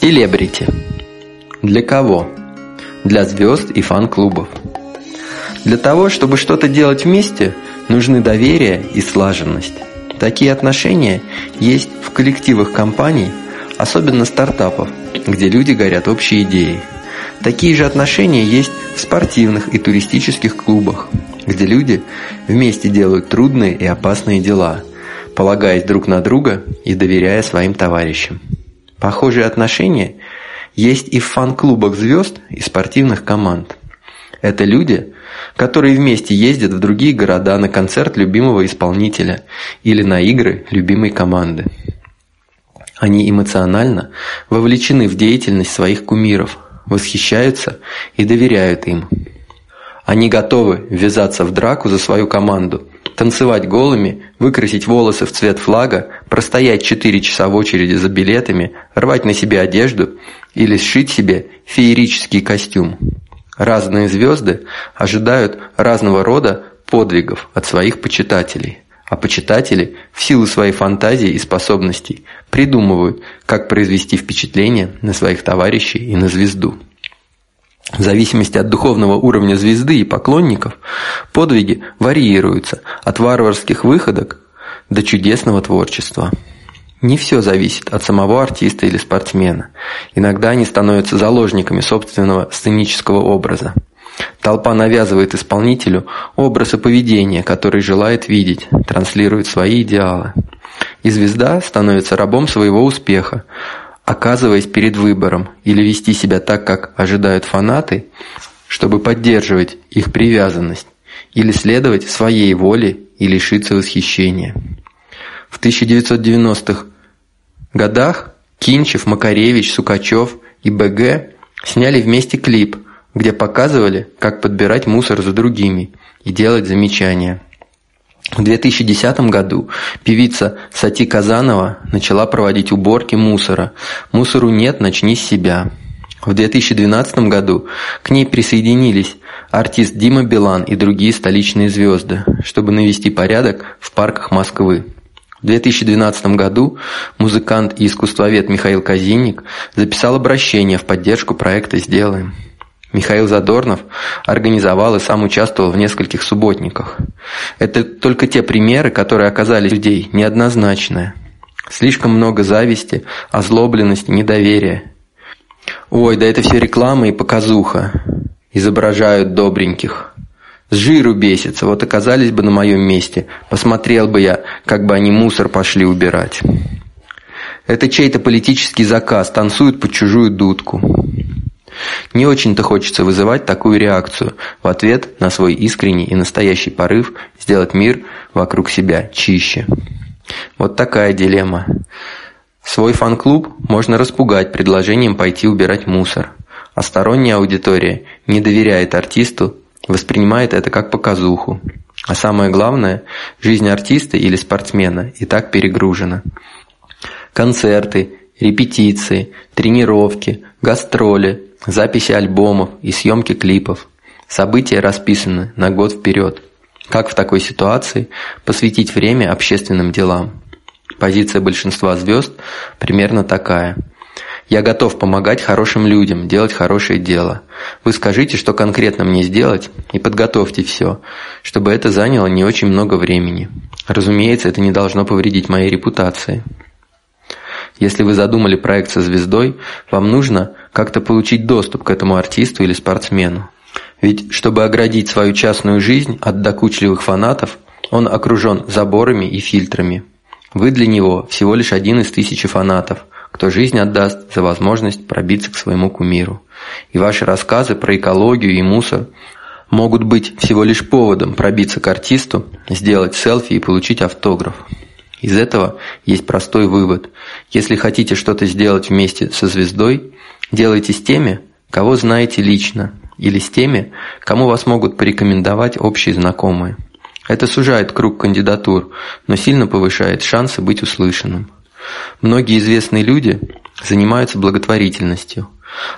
Селебрити. Для кого? Для звезд и фан-клубов. Для того, чтобы что-то делать вместе, нужны доверие и слаженность. Такие отношения есть в коллективах компаний, особенно стартапов, где люди горят общей идеей. Такие же отношения есть в спортивных и туристических клубах, где люди вместе делают трудные и опасные дела, полагаясь друг на друга и доверяя своим товарищам. Похожие отношения есть и в фан-клубах звезд и спортивных команд. Это люди, которые вместе ездят в другие города на концерт любимого исполнителя или на игры любимой команды. Они эмоционально вовлечены в деятельность своих кумиров, восхищаются и доверяют им. Они готовы ввязаться в драку за свою команду, танцевать голыми, выкрасить волосы в цвет флага, простоять 4 часа в очереди за билетами, рвать на себе одежду или сшить себе феерический костюм. Разные звезды ожидают разного рода подвигов от своих почитателей, а почитатели в силу своей фантазии и способностей придумывают, как произвести впечатление на своих товарищей и на звезду. В зависимости от духовного уровня звезды и поклонников, подвиги варьируются от варварских выходок до чудесного творчества. Не все зависит от самого артиста или спортсмена. Иногда они становятся заложниками собственного сценического образа. Толпа навязывает исполнителю образ и поведение, который желает видеть, транслирует свои идеалы. И звезда становится рабом своего успеха, оказываясь перед выбором или вести себя так, как ожидают фанаты, чтобы поддерживать их привязанность, или следовать своей воле и лишиться восхищения. В 1990-х годах Кинчев, Макаревич, Сукачев и БГ сняли вместе клип, где показывали, как подбирать мусор за другими и делать замечания. В 2010 году певица Сати Казанова начала проводить уборки мусора. «Мусору нет, начни с себя». В 2012 году к ней присоединились артист Дима Билан и другие столичные звезды, чтобы навести порядок в парках Москвы. В 2012 году музыкант и искусствовед Михаил Казинник записал обращение в поддержку проекта «Сделаем». Михаил Задорнов организовал и сам участвовал в нескольких субботниках. Это только те примеры, которые оказались людей неоднозначные. Слишком много зависти, озлобленности, недоверия. Ой, да это все реклама и показуха. Изображают добреньких. С жиру бесится, вот оказались бы на моем месте, посмотрел бы я, как бы они мусор пошли убирать. Это чей-то политический заказ, танцуют под чужую дудку. Не очень-то хочется вызывать такую реакцию в ответ на свой искренний и настоящий порыв сделать мир вокруг себя чище. Вот такая дилемма. Свой фан-клуб можно распугать предложением пойти убирать мусор, а сторонняя аудитория не доверяет артисту, воспринимает это как показуху. А самое главное, жизнь артиста или спортсмена и так перегружена. Концерты, репетиции, тренировки, гастроли, записи альбомов и съемки клипов. События расписаны на год вперед. Как в такой ситуации посвятить время общественным делам? Позиция большинства звезд примерно такая. Я готов помогать хорошим людям, делать хорошее дело. Вы скажите, что конкретно мне сделать, и подготовьте все, чтобы это заняло не очень много времени. Разумеется, это не должно повредить моей репутации. Если вы задумали проект со звездой, вам нужно как-то получить доступ к этому артисту или спортсмену. Ведь чтобы оградить свою частную жизнь от докучливых фанатов, он окружен заборами и фильтрами. Вы для него всего лишь один из тысячи фанатов, кто жизнь отдаст за возможность пробиться к своему кумиру. И ваши рассказы про экологию и мусор могут быть всего лишь поводом пробиться к артисту, сделать селфи и получить автограф. Из этого есть простой вывод. Если хотите что-то сделать вместе со звездой, делайте с теми, кого знаете лично, или с теми, кому вас могут порекомендовать общие знакомые. Это сужает круг кандидатур, но сильно повышает шансы быть услышанным. Многие известные люди занимаются благотворительностью,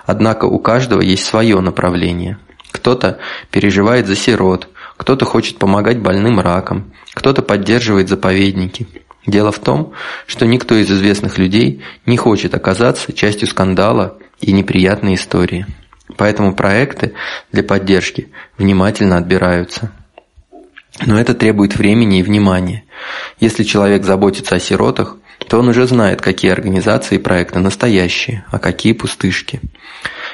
однако у каждого есть свое направление. Кто-то переживает за сирот, кто-то хочет помогать больным раком, кто-то поддерживает заповедники – Дело в том, что никто из известных людей не хочет оказаться частью скандала и неприятной истории. Поэтому проекты для поддержки внимательно отбираются. Но это требует времени и внимания. Если человек заботится о сиротах, то он уже знает, какие организации и проекты настоящие, а какие пустышки.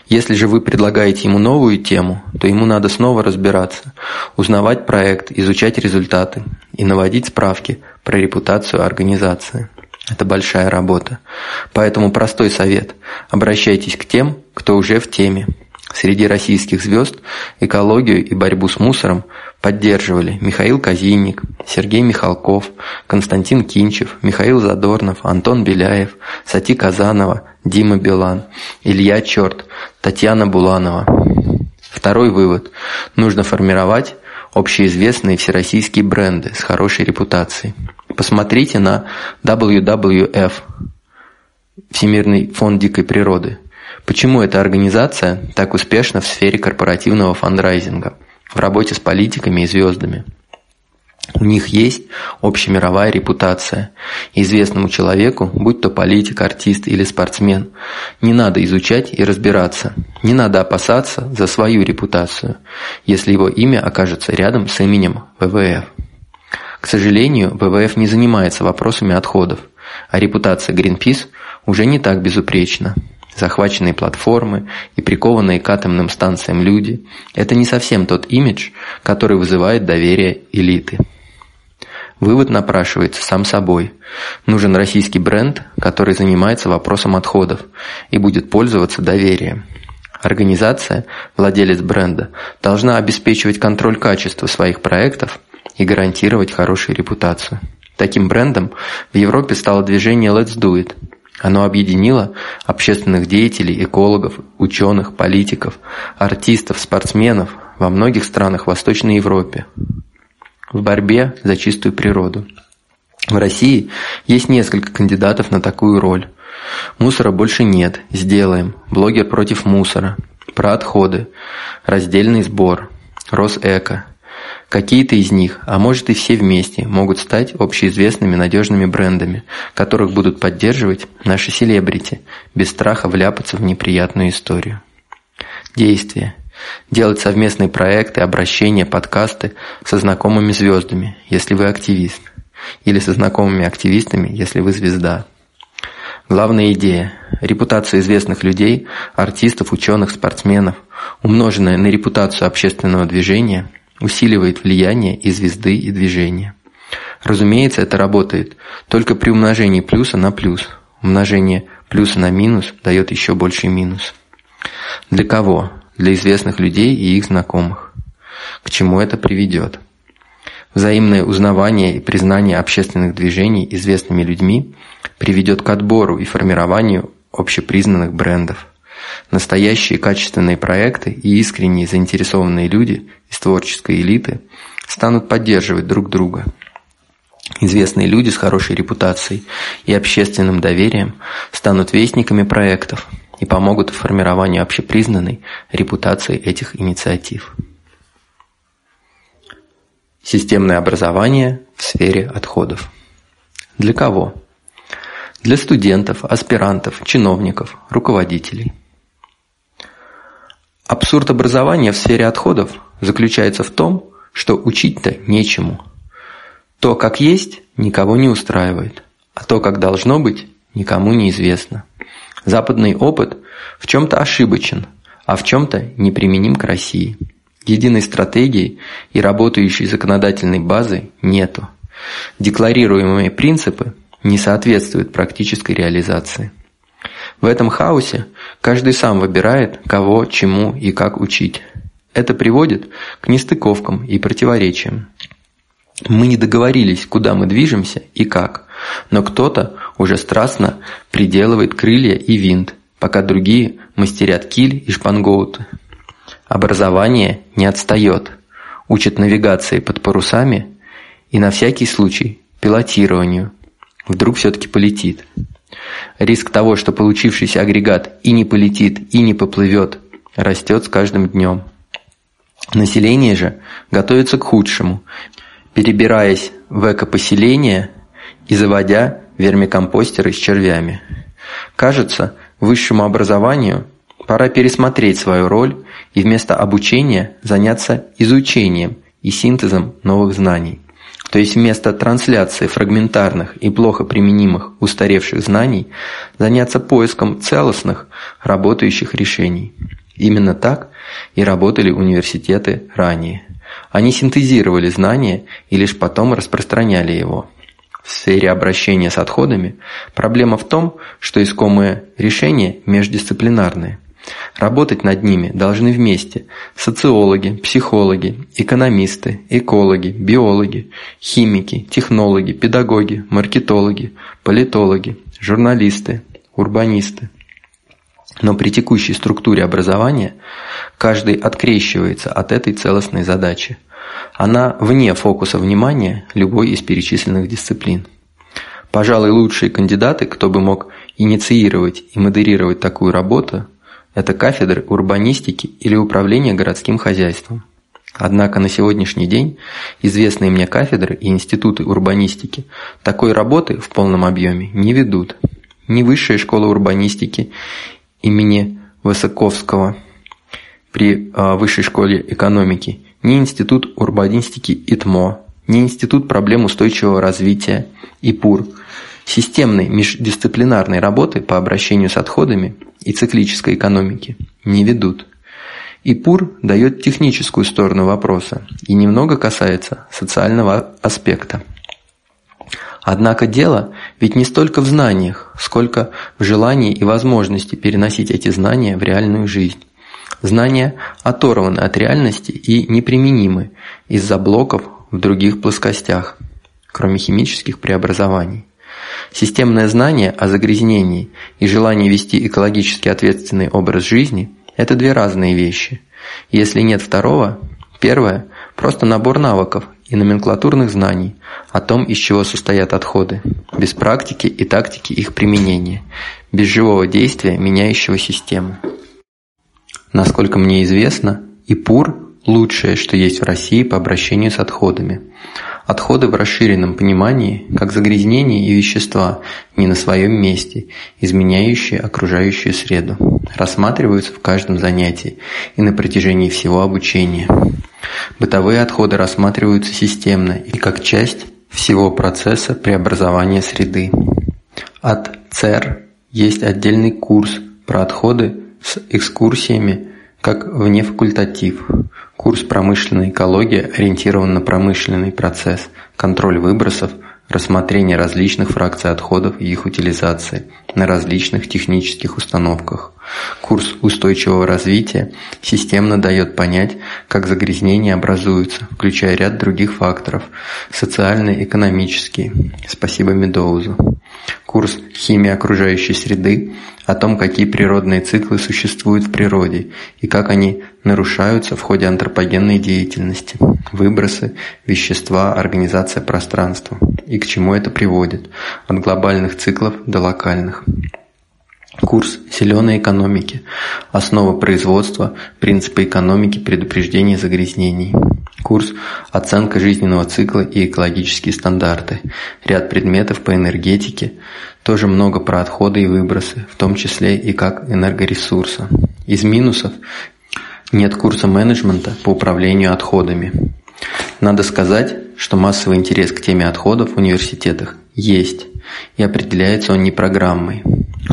Если же вы предлагаете ему новую тему, то ему надо снова разбираться, узнавать проект, изучать результаты и наводить справки про репутацию организации. Это большая работа. Поэтому простой совет – обращайтесь к тем, кто уже в теме. Среди российских звезд экологию и борьбу с мусором поддерживали Михаил Казинник, Сергей Михалков, Константин Кинчев, Михаил Задорнов, Антон Беляев, Сати Казанова, Дима Билан, Илья Черт, Татьяна Буланова. Второй вывод. Нужно формировать общеизвестные всероссийские бренды с хорошей репутацией. Посмотрите на WWF, Всемирный фонд дикой природы – Почему эта организация так успешна в сфере корпоративного фандрайзинга, в работе с политиками и звездами? У них есть общемировая репутация. Известному человеку, будь то политик, артист или спортсмен, не надо изучать и разбираться, не надо опасаться за свою репутацию, если его имя окажется рядом с именем ВВФ. К сожалению, ВВФ не занимается вопросами отходов, а репутация Greenpeace уже не так безупречна захваченные платформы и прикованные к атомным станциям люди – это не совсем тот имидж, который вызывает доверие элиты. Вывод напрашивается сам собой. Нужен российский бренд, который занимается вопросом отходов и будет пользоваться доверием. Организация, владелец бренда, должна обеспечивать контроль качества своих проектов и гарантировать хорошую репутацию. Таким брендом в Европе стало движение Let's Do It – оно объединило общественных деятелей, экологов, ученых, политиков, артистов, спортсменов во многих странах Восточной Европе в борьбе за чистую природу. В России есть несколько кандидатов на такую роль. Мусора больше нет, сделаем. Блогер против мусора. Про отходы. Раздельный сбор. Росэко. Какие-то из них, а может и все вместе, могут стать общеизвестными надежными брендами, которых будут поддерживать наши селебрити, без страха вляпаться в неприятную историю. Действия. Делать совместные проекты, обращения, подкасты со знакомыми звездами, если вы активист, или со знакомыми активистами, если вы звезда. Главная идея – репутация известных людей, артистов, ученых, спортсменов, умноженная на репутацию общественного движения – усиливает влияние и звезды, и движения. Разумеется, это работает только при умножении плюса на плюс. Умножение плюса на минус дает еще больший минус. Для кого? Для известных людей и их знакомых. К чему это приведет? Взаимное узнавание и признание общественных движений известными людьми приведет к отбору и формированию общепризнанных брендов. Настоящие качественные проекты и искренние заинтересованные люди из творческой элиты станут поддерживать друг друга. Известные люди с хорошей репутацией и общественным доверием станут вестниками проектов и помогут в формировании общепризнанной репутации этих инициатив. Системное образование в сфере отходов. Для кого? Для студентов, аспирантов, чиновников, руководителей – Абсурд образования в сфере отходов заключается в том, что учить-то нечему. То, как есть, никого не устраивает, а то, как должно быть, никому не известно. Западный опыт в чем-то ошибочен, а в чем-то неприменим к России. Единой стратегии и работающей законодательной базы нету. Декларируемые принципы не соответствуют практической реализации. В этом хаосе каждый сам выбирает, кого, чему и как учить. Это приводит к нестыковкам и противоречиям. Мы не договорились, куда мы движемся и как, но кто-то уже страстно приделывает крылья и винт, пока другие мастерят киль и шпангоуты. Образование не отстает, учат навигации под парусами и на всякий случай пилотированию. Вдруг все-таки полетит. Риск того, что получившийся агрегат и не полетит, и не поплывет, растет с каждым днем. Население же готовится к худшему. Перебираясь в экопоселение и заводя вермикомпостеры с червями. Кажется, высшему образованию пора пересмотреть свою роль и вместо обучения заняться изучением и синтезом новых знаний. То есть вместо трансляции фрагментарных и плохо применимых устаревших знаний заняться поиском целостных, работающих решений. Именно так и работали университеты ранее. Они синтезировали знания и лишь потом распространяли его. В сфере обращения с отходами проблема в том, что искомые решения междисциплинарные. Работать над ними должны вместе социологи, психологи, экономисты, экологи, биологи, химики, технологи, педагоги, маркетологи, политологи, журналисты, урбанисты. Но при текущей структуре образования каждый открещивается от этой целостной задачи. Она вне фокуса внимания любой из перечисленных дисциплин. Пожалуй, лучшие кандидаты, кто бы мог инициировать и модерировать такую работу, это кафедры урбанистики или управления городским хозяйством. Однако на сегодняшний день известные мне кафедры и институты урбанистики такой работы в полном объеме не ведут. Ни Высшая школа урбанистики имени Высоковского при а, Высшей школе экономики, ни Институт урбанистики ИТМО, ни Институт проблем устойчивого развития ИПУР – Системной междисциплинарной работы по обращению с отходами и циклической экономики не ведут. И ПУР дает техническую сторону вопроса и немного касается социального аспекта. Однако дело ведь не столько в знаниях, сколько в желании и возможности переносить эти знания в реальную жизнь. Знания оторваны от реальности и неприменимы из-за блоков в других плоскостях, кроме химических преобразований. Системное знание о загрязнении и желание вести экологически ответственный образ жизни – это две разные вещи. Если нет второго, первое – просто набор навыков и номенклатурных знаний о том, из чего состоят отходы, без практики и тактики их применения, без живого действия, меняющего систему. Насколько мне известно, ИПУР – лучшее, что есть в России по обращению с отходами – Отходы в расширенном понимании, как загрязнения и вещества не на своем месте, изменяющие окружающую среду, рассматриваются в каждом занятии и на протяжении всего обучения. Бытовые отходы рассматриваются системно и как часть всего процесса преобразования среды. От ЦЕР есть отдельный курс про отходы с экскурсиями как внефакультатив. Курс «Промышленная экология» ориентирован на промышленный процесс, контроль выбросов, рассмотрение различных фракций отходов и их утилизации на различных технических установках. Курс устойчивого развития системно дает понять, как загрязнения образуются, включая ряд других факторов – социальные, экономические. Спасибо Медоузу. Курс «Химия окружающей среды» о том, какие природные циклы существуют в природе и как они нарушаются в ходе антропогенной деятельности, выбросы, вещества, организация пространства и к чему это приводит, от глобальных циклов до локальных. Курс «Зеленой экономики. Основа производства. Принципы экономики. Предупреждения загрязнений». Курс «Оценка жизненного цикла и экологические стандарты». Ряд предметов по энергетике. Тоже много про отходы и выбросы, в том числе и как энергоресурса. Из минусов нет курса менеджмента по управлению отходами. Надо сказать, что массовый интерес к теме отходов в университетах есть, и определяется он не программой.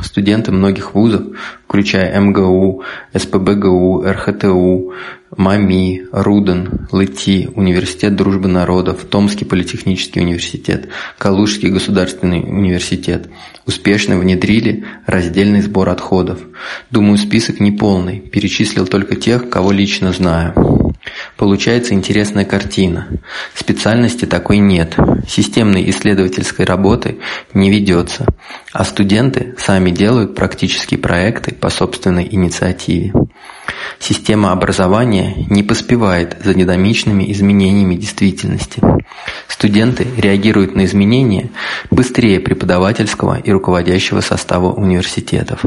Студенты многих вузов, включая МГУ, СПБГУ, РХТУ, МАМИ, РУДН, ЛИТИ, Университет дружбы народов, Томский политехнический университет, Калужский государственный университет успешно внедрили раздельный сбор отходов. Думаю, список неполный, перечислил только тех, кого лично знаю. Получается интересная картина. Специальности такой нет, системной исследовательской работы не ведется, а студенты сами делают практические проекты по собственной инициативе. Система образования не поспевает за динамичными изменениями действительности. Студенты реагируют на изменения быстрее преподавательского и руководящего состава университетов.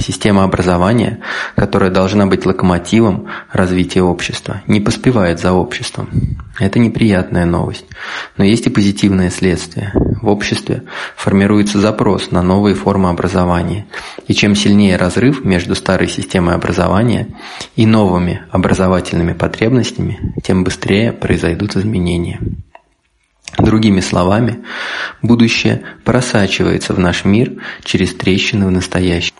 Система образования, которая должна быть локомотивом развития общества, не поспевает за обществом. Это неприятная новость, но есть и позитивное следствие. В обществе формируется запрос на новые формы образования, и чем сильнее разрыв между старой системой образования и новыми образовательными потребностями, тем быстрее произойдут изменения. Другими словами, будущее просачивается в наш мир через трещины в настоящее.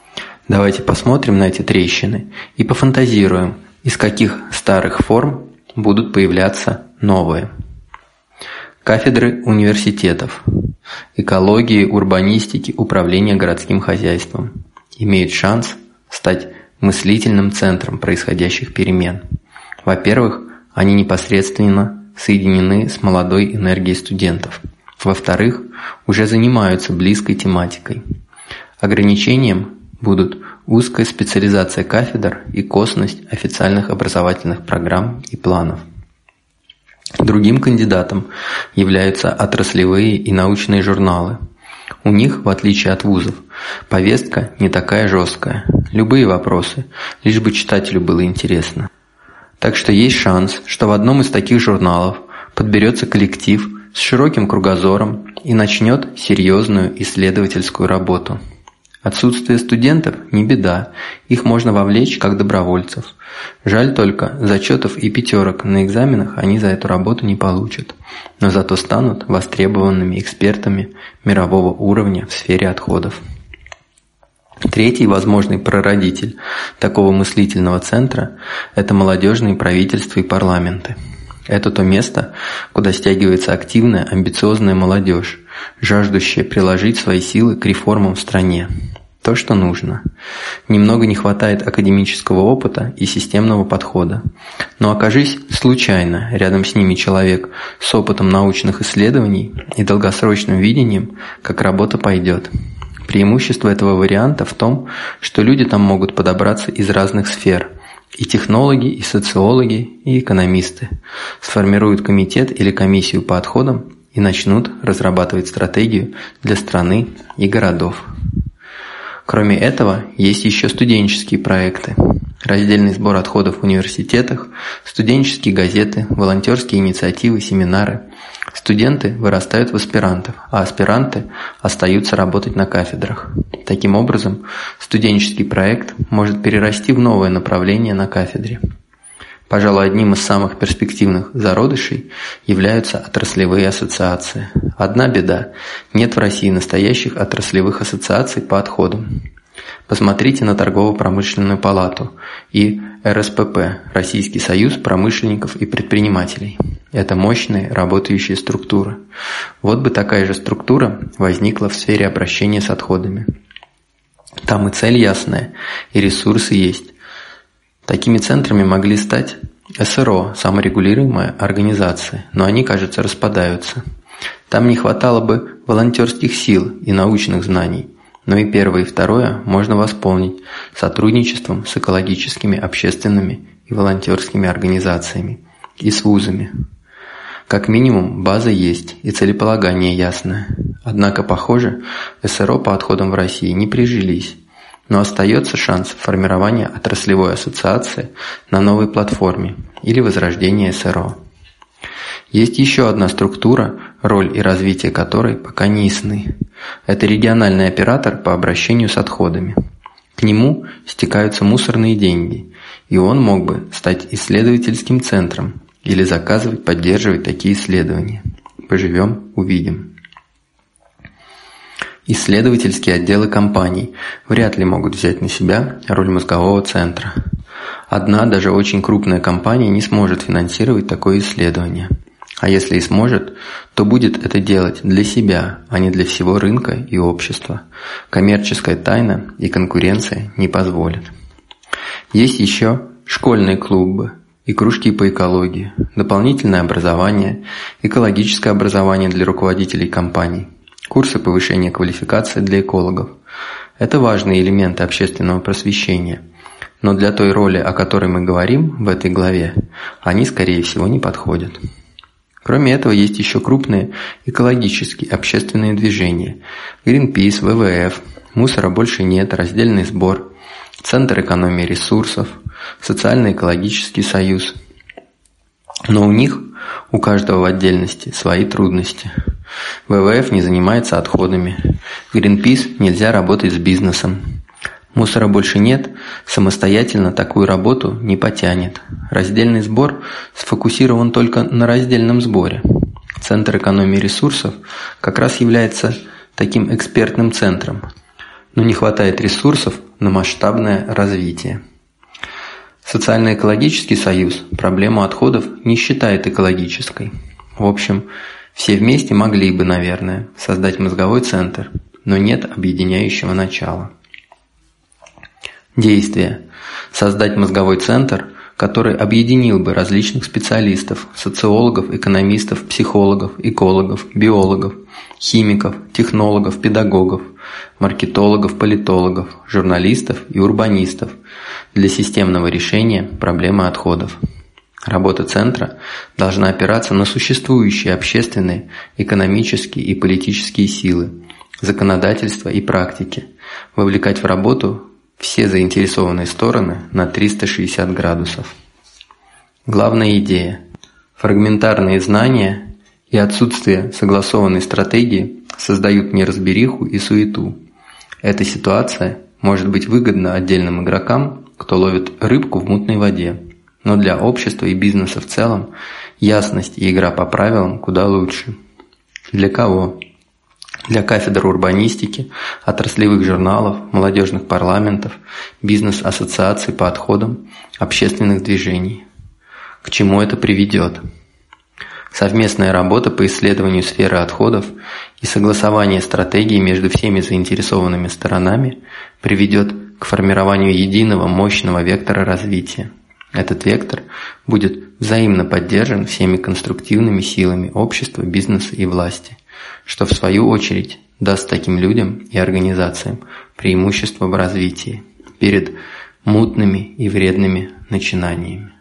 Давайте посмотрим на эти трещины и пофантазируем, из каких старых форм будут появляться новые. Кафедры университетов, экологии, урбанистики, управления городским хозяйством имеют шанс стать мыслительным центром происходящих перемен. Во-первых, они непосредственно соединены с молодой энергией студентов. Во-вторых, уже занимаются близкой тематикой. Ограничением будут узкая специализация кафедр и косность официальных образовательных программ и планов. Другим кандидатом являются отраслевые и научные журналы. У них, в отличие от вузов, повестка не такая жесткая. Любые вопросы, лишь бы читателю было интересно. Так что есть шанс, что в одном из таких журналов подберется коллектив с широким кругозором и начнет серьезную исследовательскую работу. Отсутствие студентов – не беда, их можно вовлечь как добровольцев. Жаль только, зачетов и пятерок на экзаменах они за эту работу не получат, но зато станут востребованными экспертами мирового уровня в сфере отходов. Третий возможный прародитель такого мыслительного центра – это молодежные правительства и парламенты. Это то место, куда стягивается активная, амбициозная молодежь, жаждущая приложить свои силы к реформам в стране. То, что нужно. Немного не хватает академического опыта и системного подхода. Но окажись случайно рядом с ними человек с опытом научных исследований и долгосрочным видением, как работа пойдет. Преимущество этого варианта в том, что люди там могут подобраться из разных сфер – и технологи, и социологи, и экономисты сформируют комитет или комиссию по отходам и начнут разрабатывать стратегию для страны и городов. Кроме этого, есть еще студенческие проекты. Раздельный сбор отходов в университетах, студенческие газеты, волонтерские инициативы, семинары – Студенты вырастают в аспирантов, а аспиранты остаются работать на кафедрах. Таким образом, студенческий проект может перерасти в новое направление на кафедре. Пожалуй, одним из самых перспективных зародышей являются отраслевые ассоциации. Одна беда – нет в России настоящих отраслевых ассоциаций по отходам. Посмотрите на торгово-промышленную палату и РСПП – Российский союз промышленников и предпринимателей. Это мощные работающие структуры. Вот бы такая же структура возникла в сфере обращения с отходами. Там и цель ясная, и ресурсы есть. Такими центрами могли стать СРО, саморегулируемая организация, но они, кажется, распадаются. Там не хватало бы волонтерских сил и научных знаний, но и первое и второе можно восполнить сотрудничеством с экологическими, общественными и волонтерскими организациями и с вузами. Как минимум, база есть и целеполагание ясное. Однако, похоже, СРО по отходам в России не прижились, но остается шанс формирования отраслевой ассоциации на новой платформе или возрождения СРО. Есть еще одна структура, роль и развитие которой пока не ясны. Это региональный оператор по обращению с отходами. К нему стекаются мусорные деньги, и он мог бы стать исследовательским центром или заказывать, поддерживать такие исследования. Поживем – увидим. Исследовательские отделы компаний вряд ли могут взять на себя роль мозгового центра. Одна, даже очень крупная компания не сможет финансировать такое исследование – а если и сможет, то будет это делать для себя, а не для всего рынка и общества. Коммерческая тайна и конкуренция не позволят. Есть еще школьные клубы и кружки по экологии, дополнительное образование, экологическое образование для руководителей компаний, курсы повышения квалификации для экологов. Это важные элементы общественного просвещения, но для той роли, о которой мы говорим в этой главе, они, скорее всего, не подходят. Кроме этого, есть еще крупные экологические общественные движения – Greenpeace, ВВФ, «Мусора больше нет», «Раздельный сбор», Центр экономии ресурсов, Социально-экологический союз. Но у них, у каждого в отдельности, свои трудности. ВВФ не занимается отходами, Greenpeace нельзя работать с бизнесом, Мусора больше нет, самостоятельно такую работу не потянет. Раздельный сбор сфокусирован только на раздельном сборе. Центр экономии ресурсов как раз является таким экспертным центром, но не хватает ресурсов на масштабное развитие. Социально-экологический союз проблему отходов не считает экологической. В общем, все вместе могли бы, наверное, создать мозговой центр, но нет объединяющего начала. Действие. Создать мозговой центр, который объединил бы различных специалистов, социологов, экономистов, психологов, экологов, биологов, химиков, технологов, педагогов, маркетологов, политологов, журналистов и урбанистов для системного решения проблемы отходов. Работа центра должна опираться на существующие общественные, экономические и политические силы, законодательство и практики, вовлекать в работу все заинтересованные стороны на 360 градусов. Главная идея – фрагментарные знания и отсутствие согласованной стратегии создают неразбериху и суету. Эта ситуация может быть выгодна отдельным игрокам, кто ловит рыбку в мутной воде, но для общества и бизнеса в целом ясность и игра по правилам куда лучше. Для кого? Для кафедр урбанистики, отраслевых журналов, молодежных парламентов, бизнес-ассоциаций по отходам, общественных движений. К чему это приведет? Совместная работа по исследованию сферы отходов и согласование стратегии между всеми заинтересованными сторонами приведет к формированию единого мощного вектора развития. Этот вектор будет взаимно поддержан всеми конструктивными силами общества, бизнеса и власти – что в свою очередь даст таким людям и организациям преимущество в развитии перед мутными и вредными начинаниями.